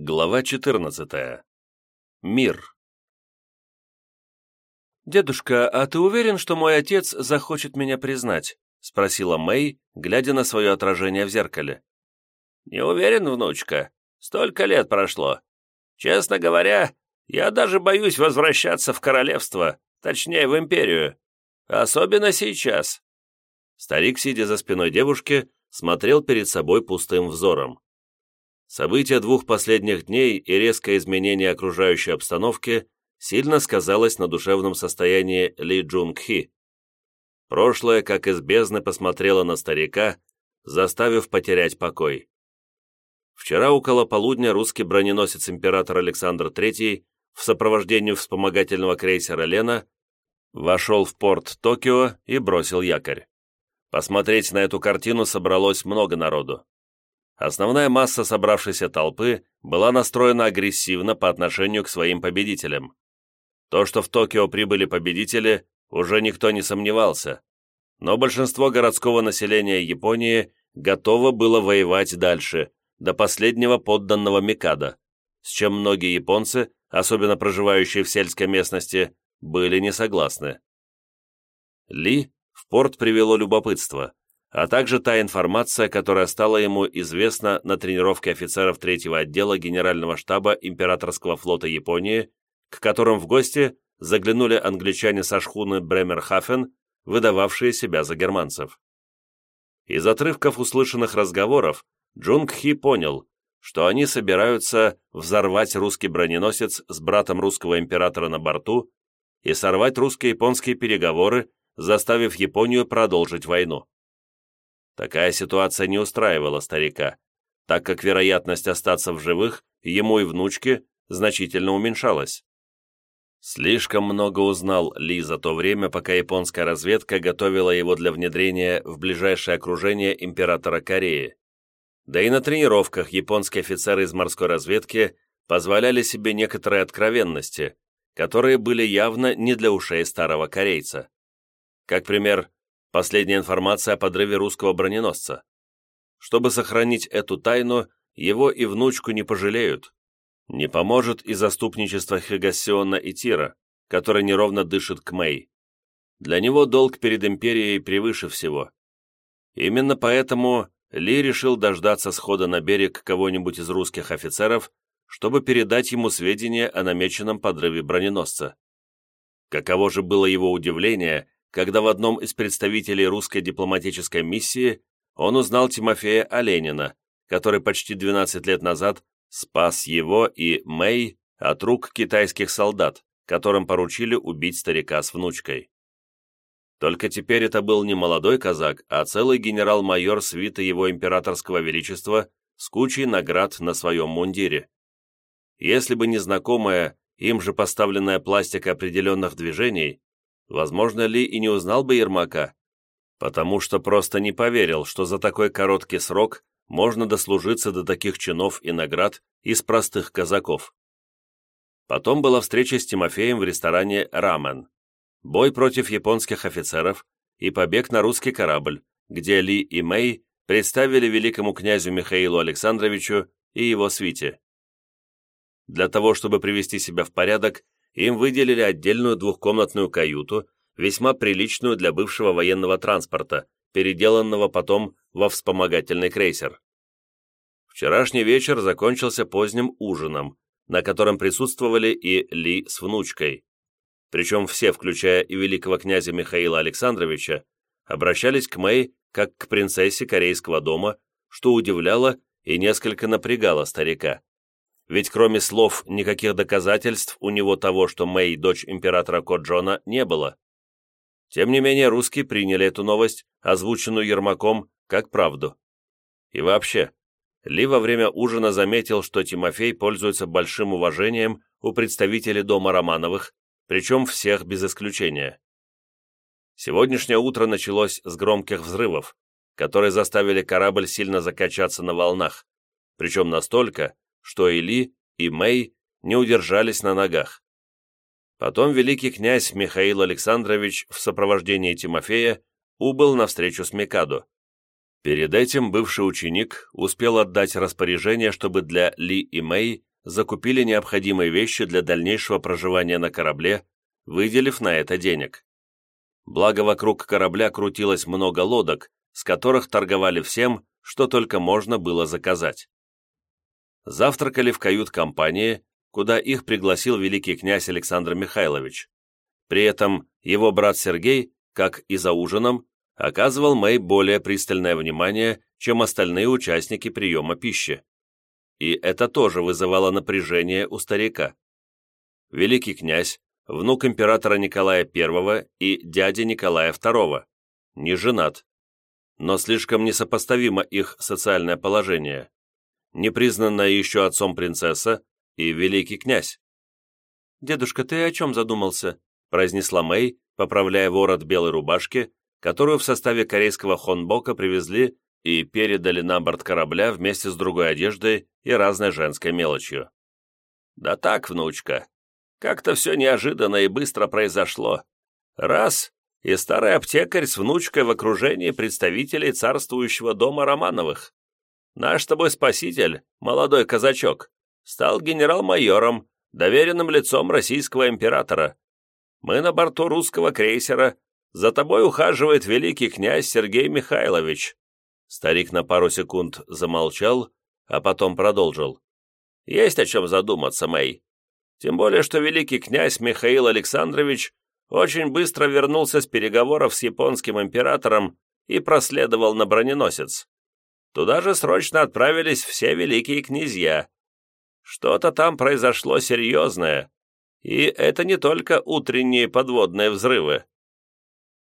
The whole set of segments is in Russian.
Глава 14. Мир. «Дедушка, а ты уверен, что мой отец захочет меня признать?» — спросила Мэй, глядя на свое отражение в зеркале. «Не уверен, внучка. Столько лет прошло. Честно говоря, я даже боюсь возвращаться в королевство, точнее, в империю. Особенно сейчас». Старик, сидя за спиной девушки, смотрел перед собой пустым взором. События двух последних дней и резкое изменение окружающей обстановки сильно сказалось на душевном состоянии Ли Джунг Хи. Прошлое, как из бездны, посмотрело на старика, заставив потерять покой. Вчера около полудня русский броненосец император Александр III в сопровождении вспомогательного крейсера «Лена» вошел в порт Токио и бросил якорь. Посмотреть на эту картину собралось много народу. Основная масса собравшейся толпы была настроена агрессивно по отношению к своим победителям. То, что в Токио прибыли победители, уже никто не сомневался, но большинство городского населения Японии готово было воевать дальше, до последнего подданного Микада, с чем многие японцы, особенно проживающие в сельской местности, были не согласны. Ли в порт привело любопытство – а также та информация, которая стала ему известна на тренировке офицеров третьего отдела Генерального штаба Императорского флота Японии, к которым в гости заглянули англичане со шхуны Бремерхафен, выдававшие себя за германцев. Из отрывков услышанных разговоров Джунг Хи понял, что они собираются взорвать русский броненосец с братом русского императора на борту и сорвать русско-японские переговоры, заставив Японию продолжить войну. Такая ситуация не устраивала старика, так как вероятность остаться в живых ему и внучке значительно уменьшалась. Слишком много узнал Ли за то время, пока японская разведка готовила его для внедрения в ближайшее окружение императора Кореи. Да и на тренировках японские офицеры из морской разведки позволяли себе некоторые откровенности, которые были явно не для ушей старого корейца. Как пример, Последняя информация о подрыве русского броненосца. Чтобы сохранить эту тайну, его и внучку не пожалеют. Не поможет и заступничество Хигасиона и Тира, который неровно дышит к Мэй. Для него долг перед империей превыше всего. Именно поэтому Ли решил дождаться схода на берег кого-нибудь из русских офицеров, чтобы передать ему сведения о намеченном подрыве броненосца. Каково же было его удивление, когда в одном из представителей русской дипломатической миссии он узнал Тимофея Оленина, который почти 12 лет назад спас его и Мэй от рук китайских солдат, которым поручили убить старика с внучкой. Только теперь это был не молодой казак, а целый генерал-майор свита его императорского величества с кучей наград на своем мундире. Если бы не знакомая, им же поставленная пластика определенных движений, возможно ли и не узнал бы Ермака, потому что просто не поверил, что за такой короткий срок можно дослужиться до таких чинов и наград из простых казаков. Потом была встреча с Тимофеем в ресторане «Рамен», бой против японских офицеров и побег на русский корабль, где Ли и Мэй представили великому князю Михаилу Александровичу и его свите. Для того, чтобы привести себя в порядок, им выделили отдельную двухкомнатную каюту, весьма приличную для бывшего военного транспорта, переделанного потом во вспомогательный крейсер. Вчерашний вечер закончился поздним ужином, на котором присутствовали и Ли с внучкой. Причем все, включая и великого князя Михаила Александровича, обращались к Мэй как к принцессе корейского дома, что удивляло и несколько напрягало старика ведь кроме слов никаких доказательств у него того, что Мэй – дочь императора Коджона, не было. Тем не менее, русские приняли эту новость, озвученную Ермаком, как правду. И вообще, Ли во время ужина заметил, что Тимофей пользуется большим уважением у представителей дома Романовых, причем всех без исключения. Сегодняшнее утро началось с громких взрывов, которые заставили корабль сильно закачаться на волнах, причем настолько, что и Ли, и Мэй не удержались на ногах. Потом великий князь Михаил Александрович в сопровождении Тимофея убыл на встречу с Микадо. Перед этим бывший ученик успел отдать распоряжение, чтобы для Ли и Мэй закупили необходимые вещи для дальнейшего проживания на корабле, выделив на это денег. Благо вокруг корабля крутилось много лодок, с которых торговали всем, что только можно было заказать. Завтракали в кают-компании, куда их пригласил великий князь Александр Михайлович. При этом его брат Сергей, как и за ужином, оказывал Мэй более пристальное внимание, чем остальные участники приема пищи. И это тоже вызывало напряжение у старика. Великий князь, внук императора Николая I и дядя Николая II, не женат, но слишком несопоставимо их социальное положение, непризнанная еще отцом принцесса и великий князь. «Дедушка, ты о чем задумался?» произнесла Мэй, поправляя ворот белой рубашки, которую в составе корейского хонбока привезли и передали на борт корабля вместе с другой одеждой и разной женской мелочью. «Да так, внучка, как-то все неожиданно и быстро произошло. Раз, и старый аптекарь с внучкой в окружении представителей царствующего дома Романовых. Наш с тобой спаситель, молодой казачок, стал генерал-майором, доверенным лицом российского императора. Мы на борту русского крейсера. За тобой ухаживает великий князь Сергей Михайлович». Старик на пару секунд замолчал, а потом продолжил. «Есть о чем задуматься, Мэй. Тем более, что великий князь Михаил Александрович очень быстро вернулся с переговоров с японским императором и проследовал на броненосец. Туда же срочно отправились все великие князья. Что-то там произошло серьезное, и это не только утренние подводные взрывы.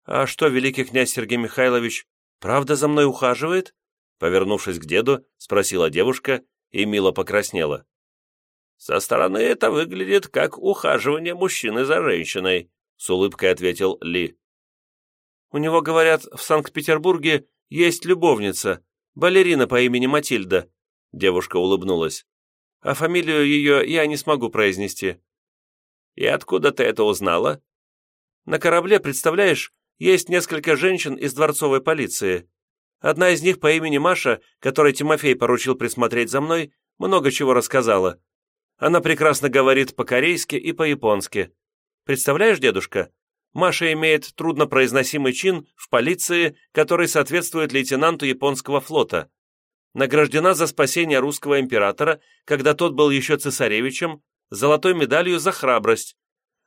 «А что, великий князь Сергей Михайлович, правда за мной ухаживает?» Повернувшись к деду, спросила девушка и мило покраснела. «Со стороны это выглядит как ухаживание мужчины за женщиной», с улыбкой ответил Ли. «У него, говорят, в Санкт-Петербурге есть любовница, балерина по имени Матильда», девушка улыбнулась. «А фамилию ее я не смогу произнести». «И откуда ты это узнала?» «На корабле, представляешь, есть несколько женщин из дворцовой полиции. Одна из них по имени Маша, которой Тимофей поручил присмотреть за мной, много чего рассказала. Она прекрасно говорит по-корейски и по-японски. Представляешь, дедушка, Маша имеет труднопроизносимый чин в полиции, который соответствует лейтенанту японского флота. Награждена за спасение русского императора, когда тот был еще цесаревичем, золотой медалью за храбрость,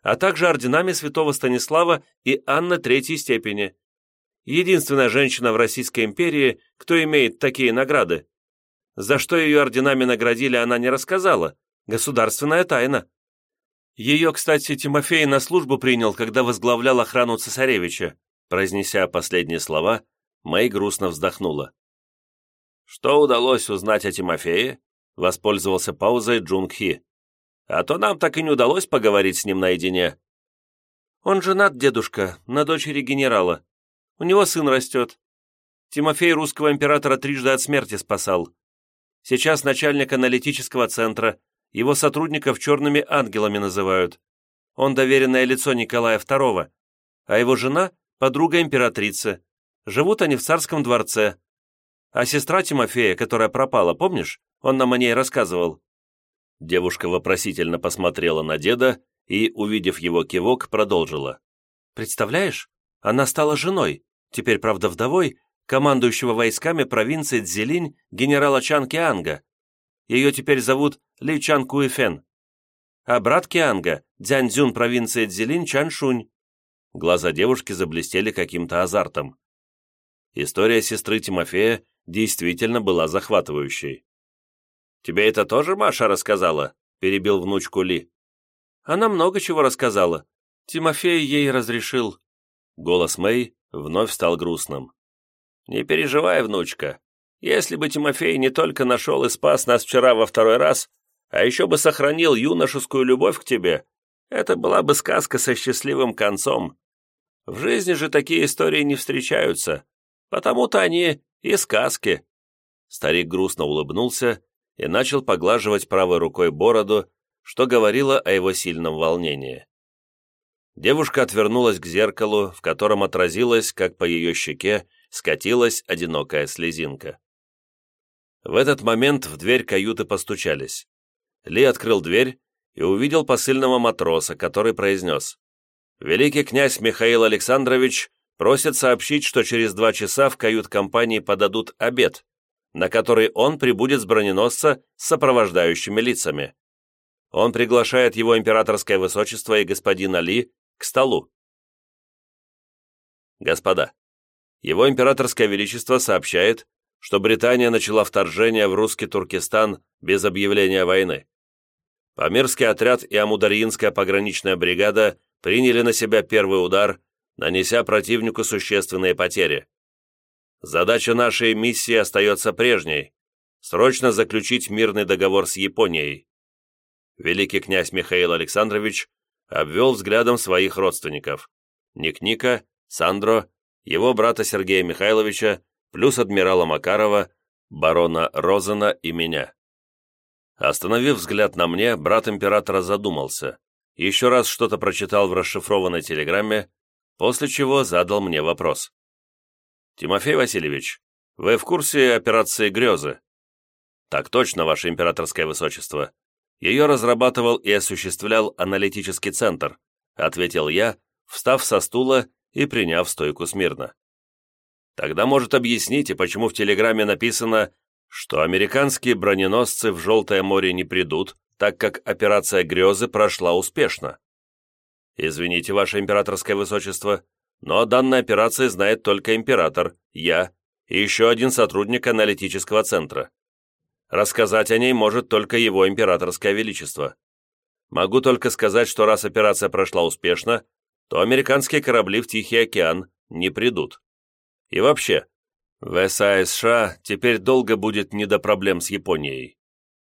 а также орденами святого Станислава и Анны Третьей степени. Единственная женщина в Российской империи, кто имеет такие награды. За что ее орденами наградили, она не рассказала. Государственная тайна. Ее, кстати, Тимофей на службу принял, когда возглавлял охрану цесаревича. Произнеся последние слова, Мэй грустно вздохнула. «Что удалось узнать о Тимофее?» Воспользовался паузой Джунг Хи. А то нам так и не удалось поговорить с ним наедине». «Он женат, дедушка, на дочери генерала. У него сын растет. Тимофей русского императора трижды от смерти спасал. Сейчас начальник аналитического центра, его сотрудников черными ангелами называют. Он доверенное лицо Николая II, а его жена – подруга императрицы. Живут они в царском дворце. А сестра Тимофея, которая пропала, помнишь? Он нам о ней рассказывал. Девушка вопросительно посмотрела на деда и, увидев его кивок, продолжила. «Представляешь, она стала женой, теперь, правда, вдовой, командующего войсками провинции Цзилинь генерала Чан Кианга. Ее теперь зовут Ли Чан Куэфен. А брат Кианга, Дзяньцзюн провинции Цзилинь Чан Шунь». Глаза девушки заблестели каким-то азартом. История сестры Тимофея действительно была захватывающей. «Тебе это тоже Маша рассказала?» – перебил внучку Ли. «Она много чего рассказала. Тимофей ей разрешил». Голос Мэй вновь стал грустным. «Не переживай, внучка. Если бы Тимофей не только нашел и спас нас вчера во второй раз, а еще бы сохранил юношескую любовь к тебе, это была бы сказка со счастливым концом. В жизни же такие истории не встречаются, потому-то они и сказки». Старик грустно улыбнулся и начал поглаживать правой рукой бороду, что говорило о его сильном волнении. Девушка отвернулась к зеркалу, в котором отразилась, как по ее щеке скатилась одинокая слезинка. В этот момент в дверь каюты постучались. Ли открыл дверь и увидел посыльного матроса, который произнес «Великий князь Михаил Александрович просит сообщить, что через два часа в кают-компании подадут обед, на который он прибудет с броненосца с сопровождающими лицами. Он приглашает его императорское высочество и господина Ли к столу. Господа, его императорское величество сообщает, что Британия начала вторжение в русский Туркестан без объявления войны. Памирский отряд и Амударьинская пограничная бригада приняли на себя первый удар, нанеся противнику существенные потери. Задача нашей миссии остается прежней – срочно заключить мирный договор с Японией. Великий князь Михаил Александрович обвел взглядом своих родственников – Ник-Ника, Сандро, его брата Сергея Михайловича, плюс адмирала Макарова, барона Розена и меня. Остановив взгляд на мне, брат императора задумался, еще раз что-то прочитал в расшифрованной телеграмме, после чего задал мне вопрос. «Тимофей Васильевич, вы в курсе операции «Грезы»?» «Так точно, Ваше Императорское Высочество. Ее разрабатывал и осуществлял аналитический центр», ответил я, встав со стула и приняв стойку смирно. «Тогда, может, объясните, почему в телеграмме написано что американские броненосцы в Желтое море не придут, так как операция «Грезы» прошла успешно. Извините, Ваше Императорское Высочество, но о данной операции знает только император, я и еще один сотрудник аналитического центра. Рассказать о ней может только его Императорское Величество. Могу только сказать, что раз операция прошла успешно, то американские корабли в Тихий океан не придут. И вообще, в САСШ теперь долго будет не до проблем с Японией.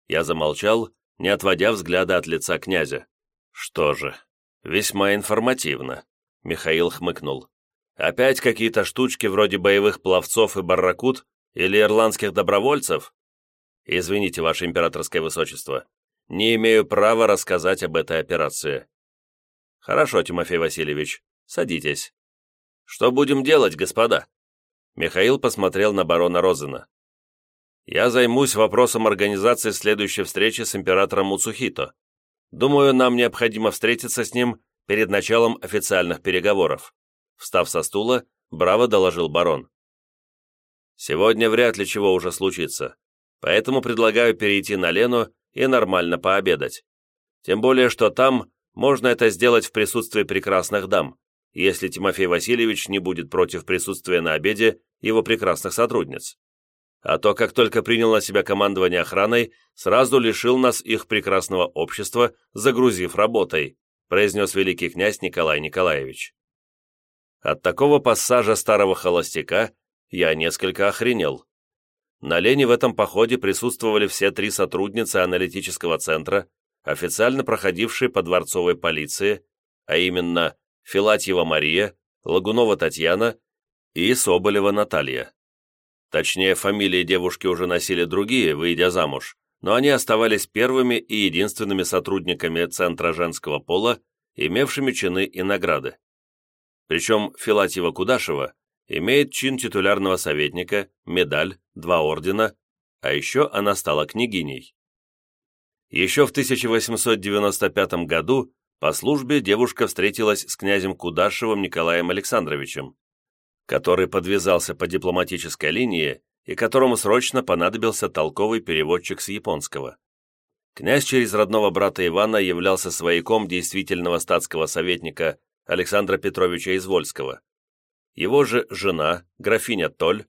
Я замолчал, не отводя взгляда от лица князя. Что же, весьма информативно. Михаил хмыкнул. Опять какие-то штучки вроде боевых пловцов и барракут или ирландских добровольцев? Извините, ваше императорское высочество, не имею права рассказать об этой операции. Хорошо, Тимофей Васильевич, садитесь. Что будем делать, господа? Михаил посмотрел на барона Розена. «Я займусь вопросом организации следующей встречи с императором Муцухито. Думаю, нам необходимо встретиться с ним перед началом официальных переговоров». Встав со стула, браво доложил барон. «Сегодня вряд ли чего уже случится, поэтому предлагаю перейти на Лену и нормально пообедать. Тем более, что там можно это сделать в присутствии прекрасных дам если Тимофей Васильевич не будет против присутствия на обеде его прекрасных сотрудниц. А то, как только принял на себя командование охраной, сразу лишил нас их прекрасного общества, загрузив работой, произнес великий князь Николай Николаевич. От такого пассажа старого холостяка я несколько охренел. На Лене в этом походе присутствовали все три сотрудницы аналитического центра, официально проходившие по дворцовой полиции, а именно Филатьева Мария, Лагунова Татьяна и Соболева Наталья. Точнее, фамилии девушки уже носили другие, выйдя замуж, но они оставались первыми и единственными сотрудниками Центра женского пола, имевшими чины и награды. Причем Филатьева Кудашева имеет чин титулярного советника, медаль, два ордена, а еще она стала княгиней. Еще в 1895 году по службе девушка встретилась с князем Кудашевым Николаем Александровичем, который подвязался по дипломатической линии и которому срочно понадобился толковый переводчик с японского. Князь через родного брата Ивана являлся свояком действительного статского советника Александра Петровича Извольского. Его же жена, графиня Толь,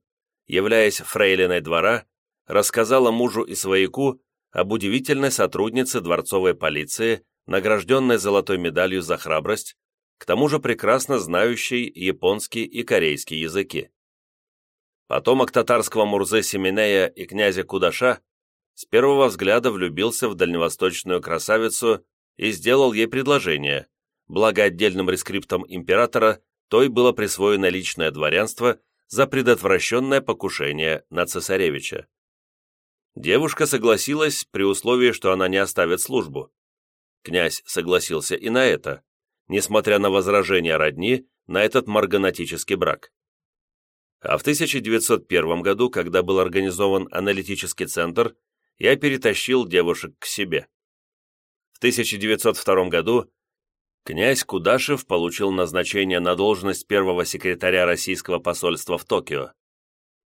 являясь фрейлиной двора, рассказала мужу и свояку об удивительной сотруднице дворцовой полиции награжденной золотой медалью за храбрость, к тому же прекрасно знающий японский и корейский языки. Потомок татарского Мурзе Семенея и князя Кудаша с первого взгляда влюбился в дальневосточную красавицу и сделал ей предложение, благо отдельным рескриптом императора той было присвоено личное дворянство за предотвращенное покушение на цесаревича. Девушка согласилась при условии, что она не оставит службу. Князь согласился и на это, несмотря на возражения родни на этот марганатический брак. А в 1901 году, когда был организован аналитический центр, я перетащил девушек к себе. В 1902 году князь Кудашев получил назначение на должность первого секретаря российского посольства в Токио.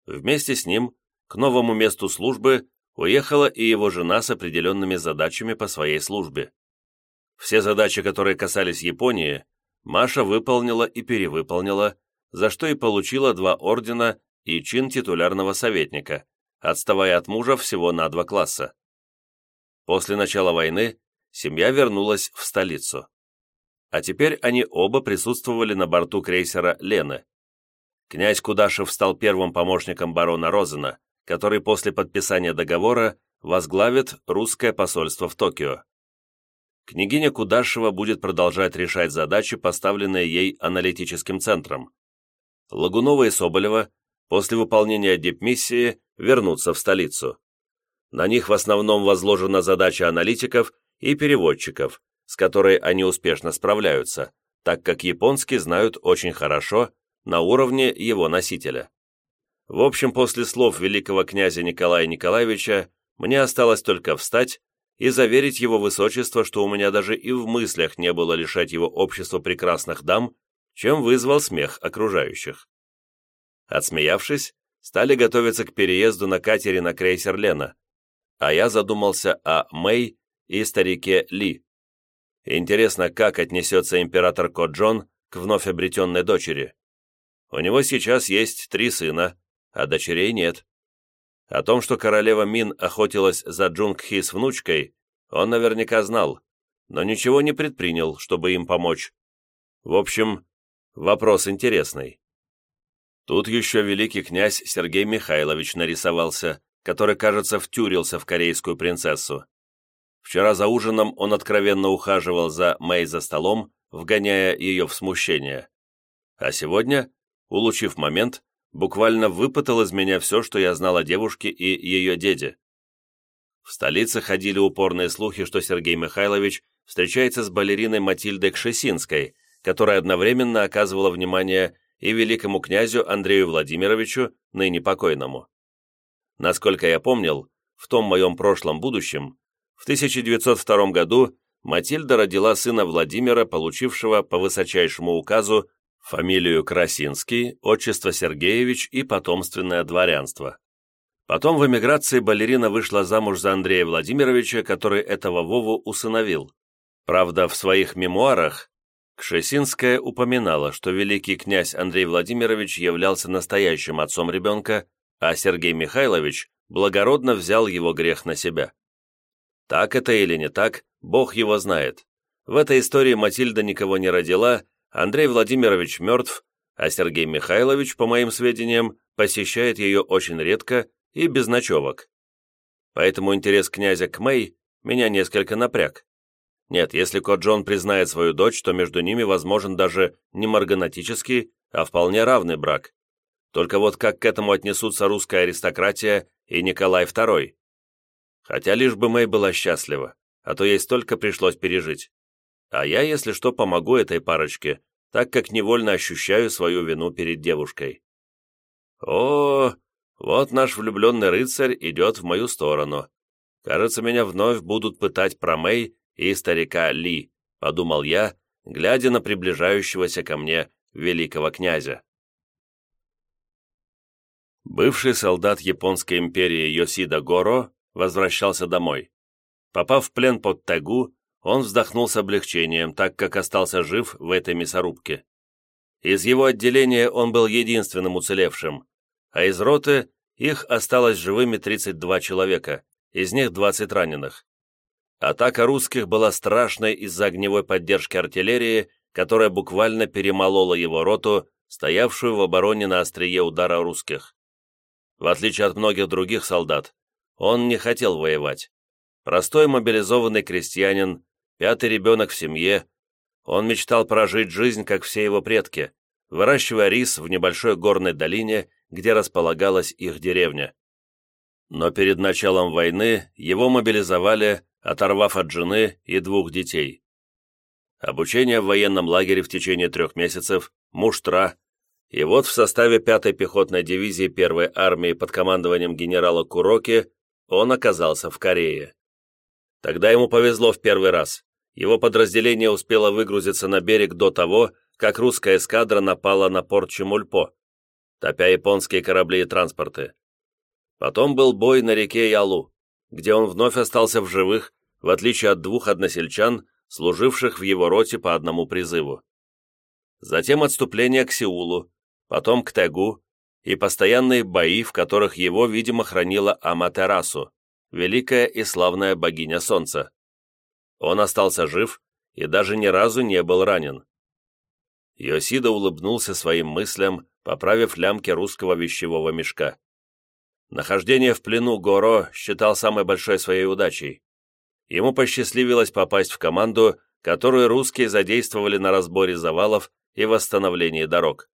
Вместе с ним к новому месту службы уехала и его жена с определенными задачами по своей службе. Все задачи, которые касались Японии, Маша выполнила и перевыполнила, за что и получила два ордена и чин титулярного советника, отставая от мужа всего на два класса. После начала войны семья вернулась в столицу. А теперь они оба присутствовали на борту крейсера «Лена». Князь Кудашев стал первым помощником барона Розена, который после подписания договора возглавит русское посольство в Токио. Княгиня Кудашева будет продолжать решать задачи, поставленные ей аналитическим центром. Лагунова и Соболева после выполнения дипмиссии вернутся в столицу. На них в основном возложена задача аналитиков и переводчиков, с которой они успешно справляются, так как японский знают очень хорошо на уровне его носителя. В общем, после слов великого князя Николая Николаевича мне осталось только встать и заверить его высочество, что у меня даже и в мыслях не было лишать его общества прекрасных дам, чем вызвал смех окружающих. Отсмеявшись, стали готовиться к переезду на катере на крейсер Лена, а я задумался о Мэй и старике Ли. Интересно, как отнесется император Коджон к вновь обретенной дочери. У него сейчас есть три сына, а дочерей нет. О том, что королева Мин охотилась за Джунгхи с внучкой, он наверняка знал, но ничего не предпринял, чтобы им помочь. В общем, вопрос интересный. Тут еще великий князь Сергей Михайлович нарисовался, который, кажется, втюрился в корейскую принцессу. Вчера за ужином он откровенно ухаживал за Мэй за столом, вгоняя ее в смущение. А сегодня, улучив момент, буквально выпытал из меня все, что я знал о девушке и ее деде. В столице ходили упорные слухи, что Сергей Михайлович встречается с балериной Матильдой Кшесинской, которая одновременно оказывала внимание и великому князю Андрею Владимировичу, ныне покойному. Насколько я помнил, в том моем прошлом будущем, в 1902 году Матильда родила сына Владимира, получившего по высочайшему указу фамилию Красинский, отчество Сергеевич и потомственное дворянство. Потом в эмиграции балерина вышла замуж за Андрея Владимировича, который этого Вову усыновил. Правда, в своих мемуарах Кшесинская упоминала, что великий князь Андрей Владимирович являлся настоящим отцом ребенка, а Сергей Михайлович благородно взял его грех на себя. Так это или не так, Бог его знает. В этой истории Матильда никого не родила, Андрей Владимирович мертв, а Сергей Михайлович, по моим сведениям, посещает ее очень редко и без ночевок. Поэтому интерес князя к Мэй меня несколько напряг. Нет, если кот Джон признает свою дочь, то между ними возможен даже не марганатический, а вполне равный брак. Только вот как к этому отнесутся русская аристократия и Николай II? Хотя лишь бы Мэй была счастлива, а то ей столько пришлось пережить. А я, если что, помогу этой парочке, так как невольно ощущаю свою вину перед девушкой. О, вот наш влюбленный рыцарь идет в мою сторону. Кажется, меня вновь будут пытать про Мэй и старика Ли, подумал я, глядя на приближающегося ко мне великого князя. Бывший солдат Японской империи Йосида Горо возвращался домой. Попав в плен под Тагу, он вздохнул с облегчением, так как остался жив в этой мясорубке. Из его отделения он был единственным уцелевшим, а из роты их осталось живыми 32 человека, из них 20 раненых. Атака русских была страшной из-за огневой поддержки артиллерии, которая буквально перемолола его роту, стоявшую в обороне на острие удара русских. В отличие от многих других солдат, он не хотел воевать. Простой мобилизованный крестьянин, пятый ребенок в семье. Он мечтал прожить жизнь, как все его предки, выращивая рис в небольшой горной долине, где располагалась их деревня. Но перед началом войны его мобилизовали, оторвав от жены и двух детей. Обучение в военном лагере в течение трех месяцев, муштра, и вот в составе 5-й пехотной дивизии 1-й армии под командованием генерала Куроки он оказался в Корее. Тогда ему повезло в первый раз. Его подразделение успело выгрузиться на берег до того, как русская эскадра напала на порт Чемульпо, топя японские корабли и транспорты. Потом был бой на реке Ялу, где он вновь остался в живых, в отличие от двух односельчан, служивших в его роте по одному призыву. Затем отступление к Сеулу, потом к Тегу и постоянные бои, в которых его, видимо, хранила Аматерасу, великая и славная богиня солнца. Он остался жив и даже ни разу не был ранен. Йосида улыбнулся своим мыслям, поправив лямки русского вещевого мешка. Нахождение в плену Горо считал самой большой своей удачей. Ему посчастливилось попасть в команду, которую русские задействовали на разборе завалов и восстановлении дорог.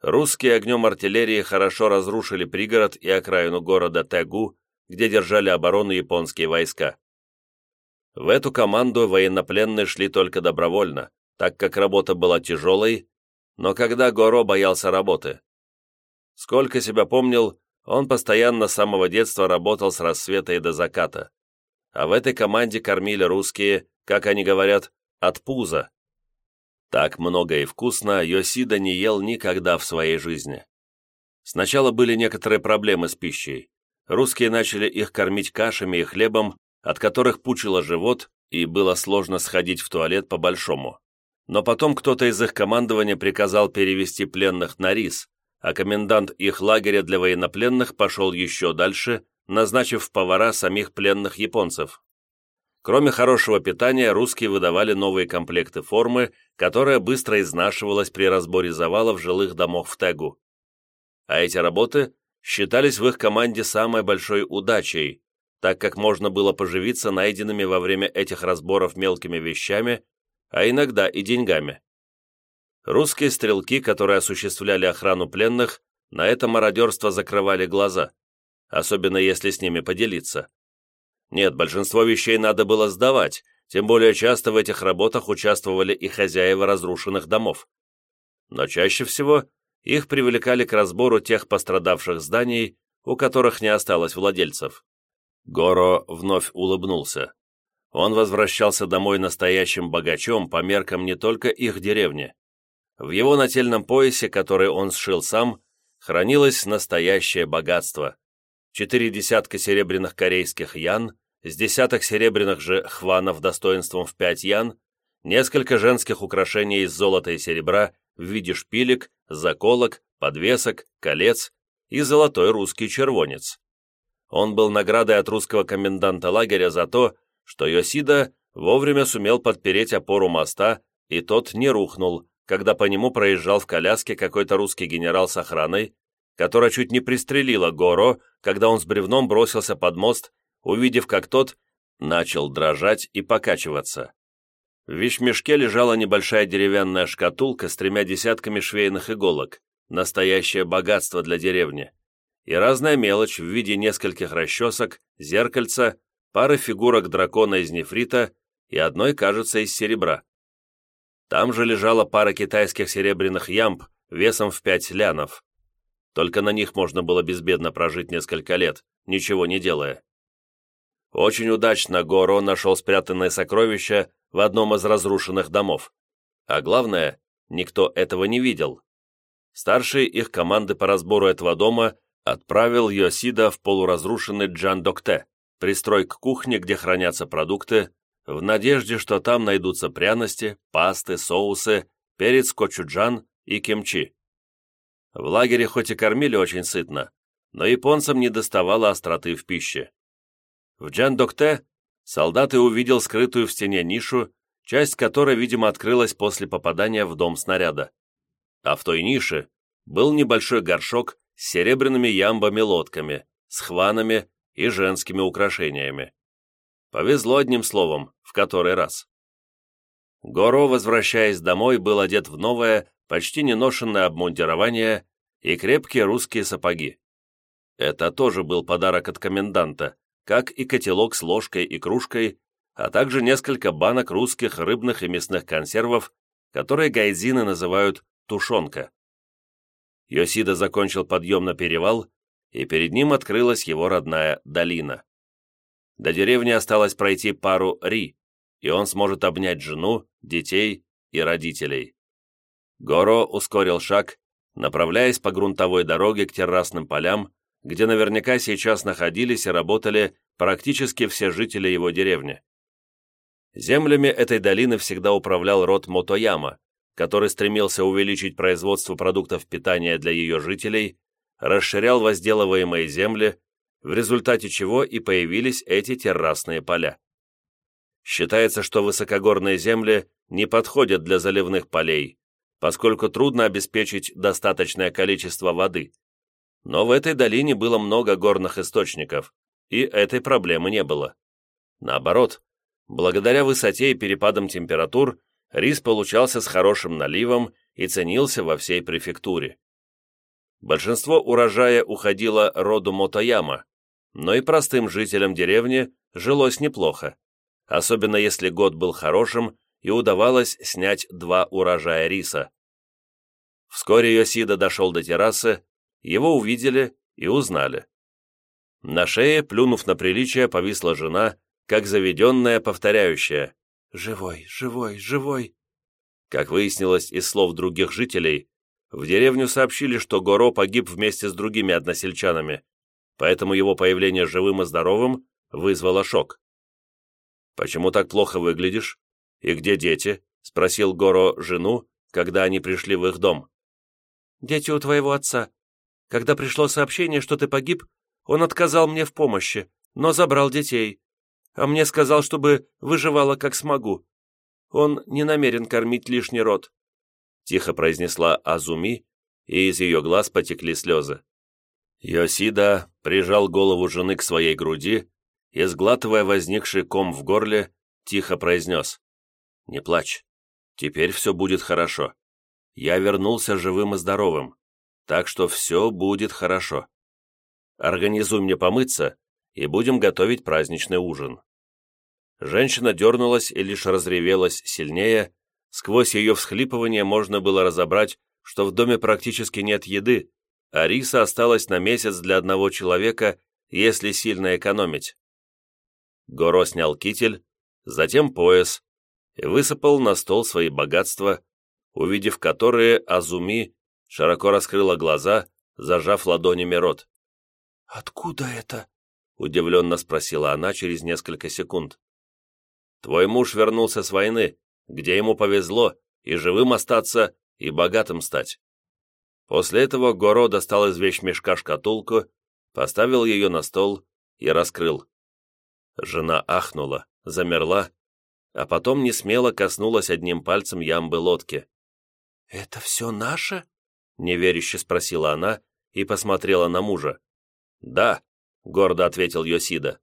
Русские огнем артиллерии хорошо разрушили пригород и окраину города Тегу, где держали оборону японские войска. В эту команду военнопленные шли только добровольно, так как работа была тяжелой, но когда Горо боялся работы. Сколько себя помнил, он постоянно с самого детства работал с рассвета и до заката. А в этой команде кормили русские, как они говорят, от пуза. Так много и вкусно Йосида не ел никогда в своей жизни. Сначала были некоторые проблемы с пищей. Русские начали их кормить кашами и хлебом, от которых пучило живот, и было сложно сходить в туалет по-большому. Но потом кто-то из их командования приказал перевести пленных на рис, а комендант их лагеря для военнопленных пошел еще дальше, назначив повара самих пленных японцев. Кроме хорошего питания, русские выдавали новые комплекты формы, которая быстро изнашивалась при разборе завалов жилых домов в Тегу. А эти работы считались в их команде самой большой удачей, так как можно было поживиться найденными во время этих разборов мелкими вещами, а иногда и деньгами. Русские стрелки, которые осуществляли охрану пленных, на это мародерство закрывали глаза, особенно если с ними поделиться. Нет, большинство вещей надо было сдавать, тем более часто в этих работах участвовали и хозяева разрушенных домов. Но чаще всего их привлекали к разбору тех пострадавших зданий, у которых не осталось владельцев. Горо вновь улыбнулся. Он возвращался домой настоящим богачом по меркам не только их деревни. В его нательном поясе, который он сшил сам, хранилось настоящее богатство. Четыре десятка серебряных корейских ян, с десяток серебряных же хванов достоинством в пять ян, несколько женских украшений из золота и серебра в виде шпилек, заколок, подвесок, колец и золотой русский червонец. Он был наградой от русского коменданта лагеря за то, что Йосида вовремя сумел подпереть опору моста, и тот не рухнул, когда по нему проезжал в коляске какой-то русский генерал с охраной, которая чуть не пристрелила Горо, когда он с бревном бросился под мост, увидев, как тот начал дрожать и покачиваться. В вещмешке лежала небольшая деревянная шкатулка с тремя десятками швейных иголок, настоящее богатство для деревни, и разная мелочь в виде нескольких расчесок, зеркальца, пары фигурок дракона из нефрита и одной, кажется, из серебра. Там же лежала пара китайских серебряных ямб весом в пять лянов. Только на них можно было безбедно прожить несколько лет, ничего не делая. Очень удачно Горо нашел спрятанное сокровище в одном из разрушенных домов. А главное, никто этого не видел. Старший их команды по разбору этого дома отправил Йосида в полуразрушенный Джан-Докте, пристрой к кухне, где хранятся продукты, в надежде, что там найдутся пряности, пасты, соусы, перец кочуджан и кимчи. В лагере хоть и кормили очень сытно, но японцам не доставало остроты в пище. В Джан-Докте солдаты увидел скрытую в стене нишу, часть которой, видимо, открылась после попадания в дом снаряда. А в той нише был небольшой горшок с серебряными ямбами-лодками, с хванами и женскими украшениями. Повезло одним словом, в который раз. Горо, возвращаясь домой, был одет в новое, почти неношенное обмундирование и крепкие русские сапоги. Это тоже был подарок от коменданта, как и котелок с ложкой и кружкой, а также несколько банок русских рыбных и мясных консервов, которые гайдзины называют тушенка. Йосида закончил подъем на перевал, и перед ним открылась его родная долина. До деревни осталось пройти пару ри, и он сможет обнять жену, детей и родителей. Горо ускорил шаг, направляясь по грунтовой дороге к террасным полям, где наверняка сейчас находились и работали практически все жители его деревни. Землями этой долины всегда управлял род Мотояма, который стремился увеличить производство продуктов питания для ее жителей, расширял возделываемые земли, в результате чего и появились эти террасные поля. Считается, что высокогорные земли не подходят для заливных полей, поскольку трудно обеспечить достаточное количество воды. Но в этой долине было много горных источников, и этой проблемы не было. Наоборот, благодаря высоте и перепадам температур, рис получался с хорошим наливом и ценился во всей префектуре. Большинство урожая уходило роду Мотояма, но и простым жителям деревни жилось неплохо, особенно если год был хорошим и удавалось снять два урожая риса. Вскоре Йосида дошел до террасы, его увидели и узнали. На шее, плюнув на приличие, повисла жена, как заведенная, повторяющая «Живой, живой, живой». Как выяснилось из слов других жителей, в деревню сообщили, что Горо погиб вместе с другими односельчанами, поэтому его появление живым и здоровым вызвало шок. «Почему так плохо выглядишь? И где дети?» — спросил Горо жену, когда они пришли в их дом. «Дети у твоего отца. Когда пришло сообщение, что ты погиб, он отказал мне в помощи, но забрал детей. А мне сказал, чтобы выживала как смогу. Он не намерен кормить лишний род», — тихо произнесла Азуми, и из ее глаз потекли слезы. Йосида прижал голову жены к своей груди и, сглатывая возникший ком в горле, тихо произнес. «Не плачь. Теперь все будет хорошо. Я вернулся живым и здоровым, так что все будет хорошо. Организуй мне помыться, и будем готовить праздничный ужин». Женщина дернулась и лишь разревелась сильнее, сквозь ее всхлипывание можно было разобрать, что в доме практически нет еды, а риса осталось на месяц для одного человека, если сильно экономить. Горо снял китель, затем пояс и высыпал на стол свои богатства, увидев которые, Азуми широко раскрыла глаза, зажав ладонями рот. «Откуда это?» — удивленно спросила она через несколько секунд. «Твой муж вернулся с войны, где ему повезло и живым остаться, и богатым стать. После этого Горо достал из вещмешка шкатулку, поставил ее на стол и раскрыл. Жена ахнула, замерла, а потом не смело коснулась одним пальцем ямбы лодки. «Это все наше?» — неверяще спросила она и посмотрела на мужа. «Да», — гордо ответил Йосида.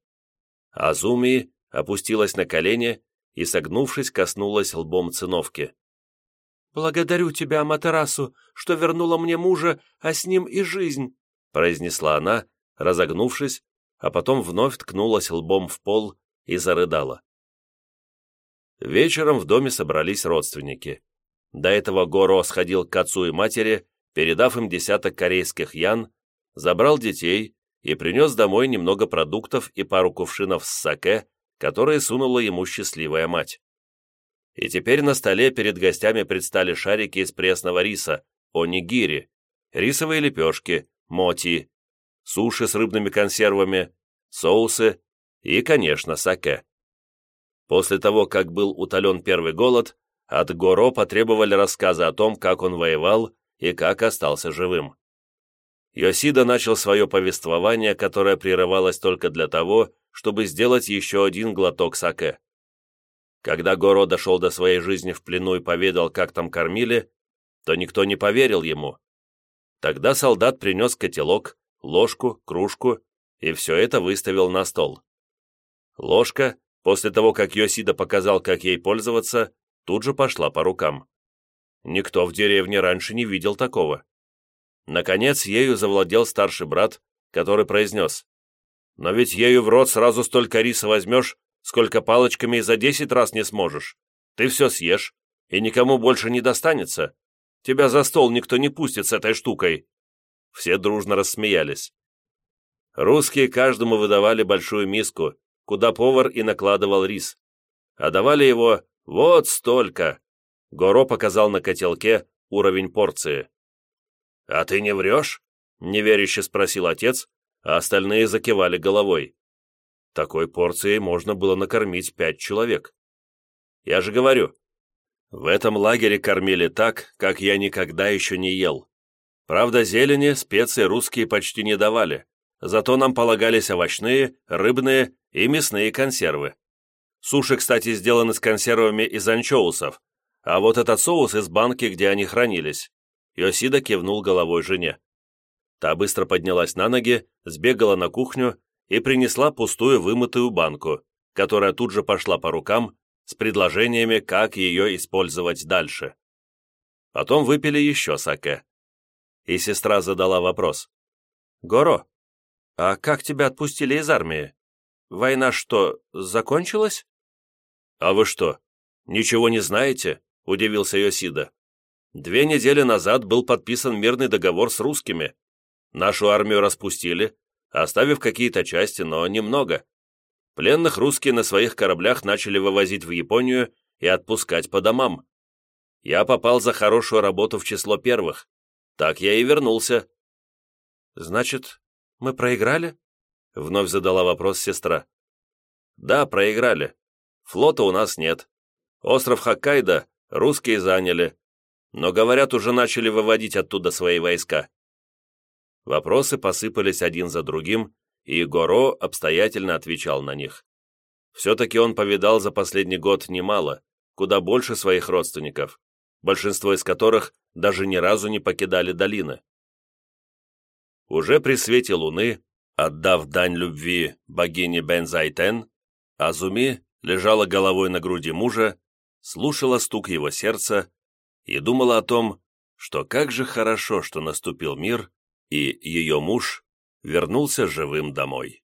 Азуми опустилась на колени и, согнувшись, коснулась лбом циновки. «Благодарю тебя, Аматерасу, что вернула мне мужа, а с ним и жизнь», произнесла она, разогнувшись, а потом вновь ткнулась лбом в пол и зарыдала. Вечером в доме собрались родственники. До этого Горо сходил к отцу и матери, передав им десяток корейских ян, забрал детей и принес домой немного продуктов и пару кувшинов с саке, которые сунула ему счастливая мать. И теперь на столе перед гостями предстали шарики из пресного риса, онигири, рисовые лепешки, моти, суши с рыбными консервами, соусы и, конечно, саке. После того, как был утолен первый голод, от Горо потребовали рассказа о том, как он воевал и как остался живым. Йосида начал свое повествование, которое прерывалось только для того, чтобы сделать еще один глоток саке. Когда Горо дошел до своей жизни в плену и поведал, как там кормили, то никто не поверил ему. Тогда солдат принес котелок, ложку, кружку и все это выставил на стол. Ложка, после того, как Йосида показал, как ей пользоваться, тут же пошла по рукам. Никто в деревне раньше не видел такого. Наконец, ею завладел старший брат, который произнес, «Но ведь ею в рот сразу столько риса возьмешь, сколько палочками и за десять раз не сможешь. Ты все съешь, и никому больше не достанется. Тебя за стол никто не пустит с этой штукой». Все дружно рассмеялись. Русские каждому выдавали большую миску, куда повар и накладывал рис. А давали его вот столько. Горо показал на котелке уровень порции. «А ты не врешь?» — неверяще спросил отец, а остальные закивали головой. Такой порцией можно было накормить пять человек. Я же говорю, в этом лагере кормили так, как я никогда еще не ел. Правда, зелени, специи русские почти не давали, зато нам полагались овощные, рыбные и мясные консервы. Суши, кстати, сделаны с консервами из анчоусов, а вот этот соус из банки, где они хранились. Йосида кивнул головой жене. Та быстро поднялась на ноги, сбегала на кухню и принесла пустую вымытую банку, которая тут же пошла по рукам с предложениями, как ее использовать дальше. Потом выпили еще саке. И сестра задала вопрос. «Горо, а как тебя отпустили из армии? Война что, закончилась?» «А вы что, ничего не знаете?» – удивился Йосида. «Две недели назад был подписан мирный договор с русскими. Нашу армию распустили, оставив какие-то части, но немного. Пленных русские на своих кораблях начали вывозить в Японию и отпускать по домам. Я попал за хорошую работу в число первых. Так я и вернулся». «Значит, мы проиграли?» — вновь задала вопрос сестра. «Да, проиграли. Флота у нас нет. Остров Хоккайдо русские заняли, но, говорят, уже начали выводить оттуда свои войска». Вопросы посыпались один за другим, и Горо обстоятельно отвечал на них. Все-таки он повидал за последний год немало, куда больше своих родственников, большинство из которых даже ни разу не покидали долины. Уже при свете луны, отдав дань любви богине Бензайтен, Азуми лежала головой на груди мужа, слушала стук его сердца и думала о том, что как же хорошо, что наступил мир, и ее муж вернулся живым домой.